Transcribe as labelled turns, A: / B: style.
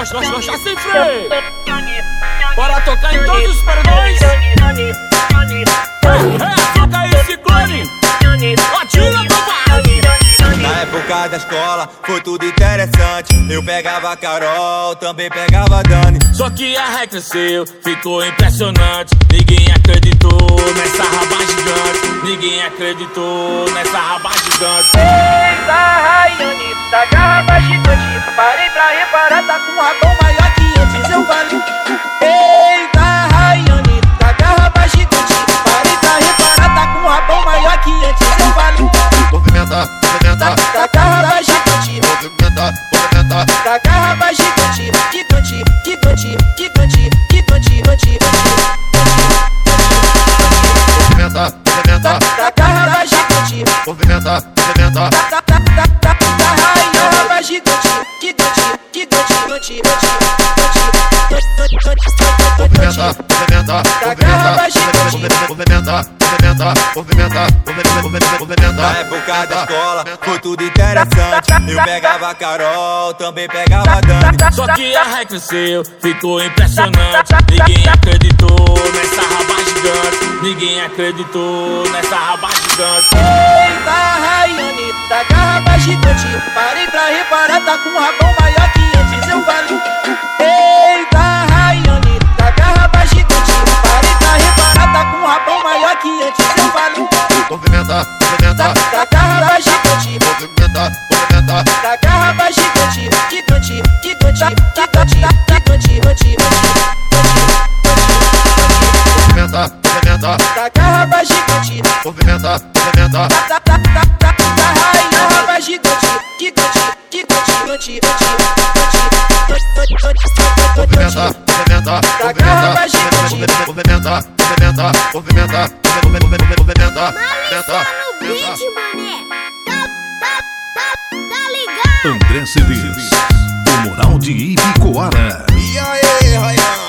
A: nós, nós, nós, sem freio. Bora tocar em todos os perdões. É, toca aí, ciclone. Atira do
B: Na época da escola foi tudo interessante. Eu pegava a Carol, também pegava a Dani.
A: Só que a ré cresceu, ficou impressionante. Ninguém acreditou nessa raba gigante. Ninguém acreditou nessa raba gigante.
C: Eita, Rayane, tá garrafa gigante. Tá com um rabão maior que antes. Eu falei, eita, Rayane, tá garrafa gigante. Parei pra reparar, tá com um rabão maior que antes. Eu falei,
D: Movimenta, movimenta,
C: tá garrafa gigante.
D: movimenta, movimenta.
C: Tá garrafa gigante, gigante, gigante, gigante, gigante, gigante,
D: Movimenta, movimenta,
C: Tá garrafa gigante.
D: movimenta, movimenta.
C: Gigante.
D: movimenta,
C: garrafa gigante.
D: movimenta, movimenta, movimenta, movimenta, movimenta, movimenta.
B: Na época da escola foi tudo interessante. Eu pegava a Carol, também pegava a Dani.
A: Só que a ré cresceu, ficou impressionante. Ninguém acreditou nessa raba gigante. Ninguém acreditou nessa raba gigante.
C: Eita, Rayane, tá garrafa gigante. Parei pra reparar, tá com um rabão maior que antes. Eu falei,
D: Movimenta, movimenta,
C: tá garrafa gigante.
D: movimenta, movimenta.
C: Tá garrafa gigante, gigante, gigante, gigante, gigante, gigante,
D: Movimenta, movimenta,
C: Tá garrafa gigante.
D: movimenta, movimenta.
C: Tá, tá, garrafa gigante, gigante, gigante, gigante,
D: Movimenta, movimenta, movimenta, movimenta, movimenta, movimenta, movimenta, movimenta.
E: No beat, mané. Tá, tá, tá, tá ligado?
F: André Cedês, o moral de Ibicoara.
B: E aí,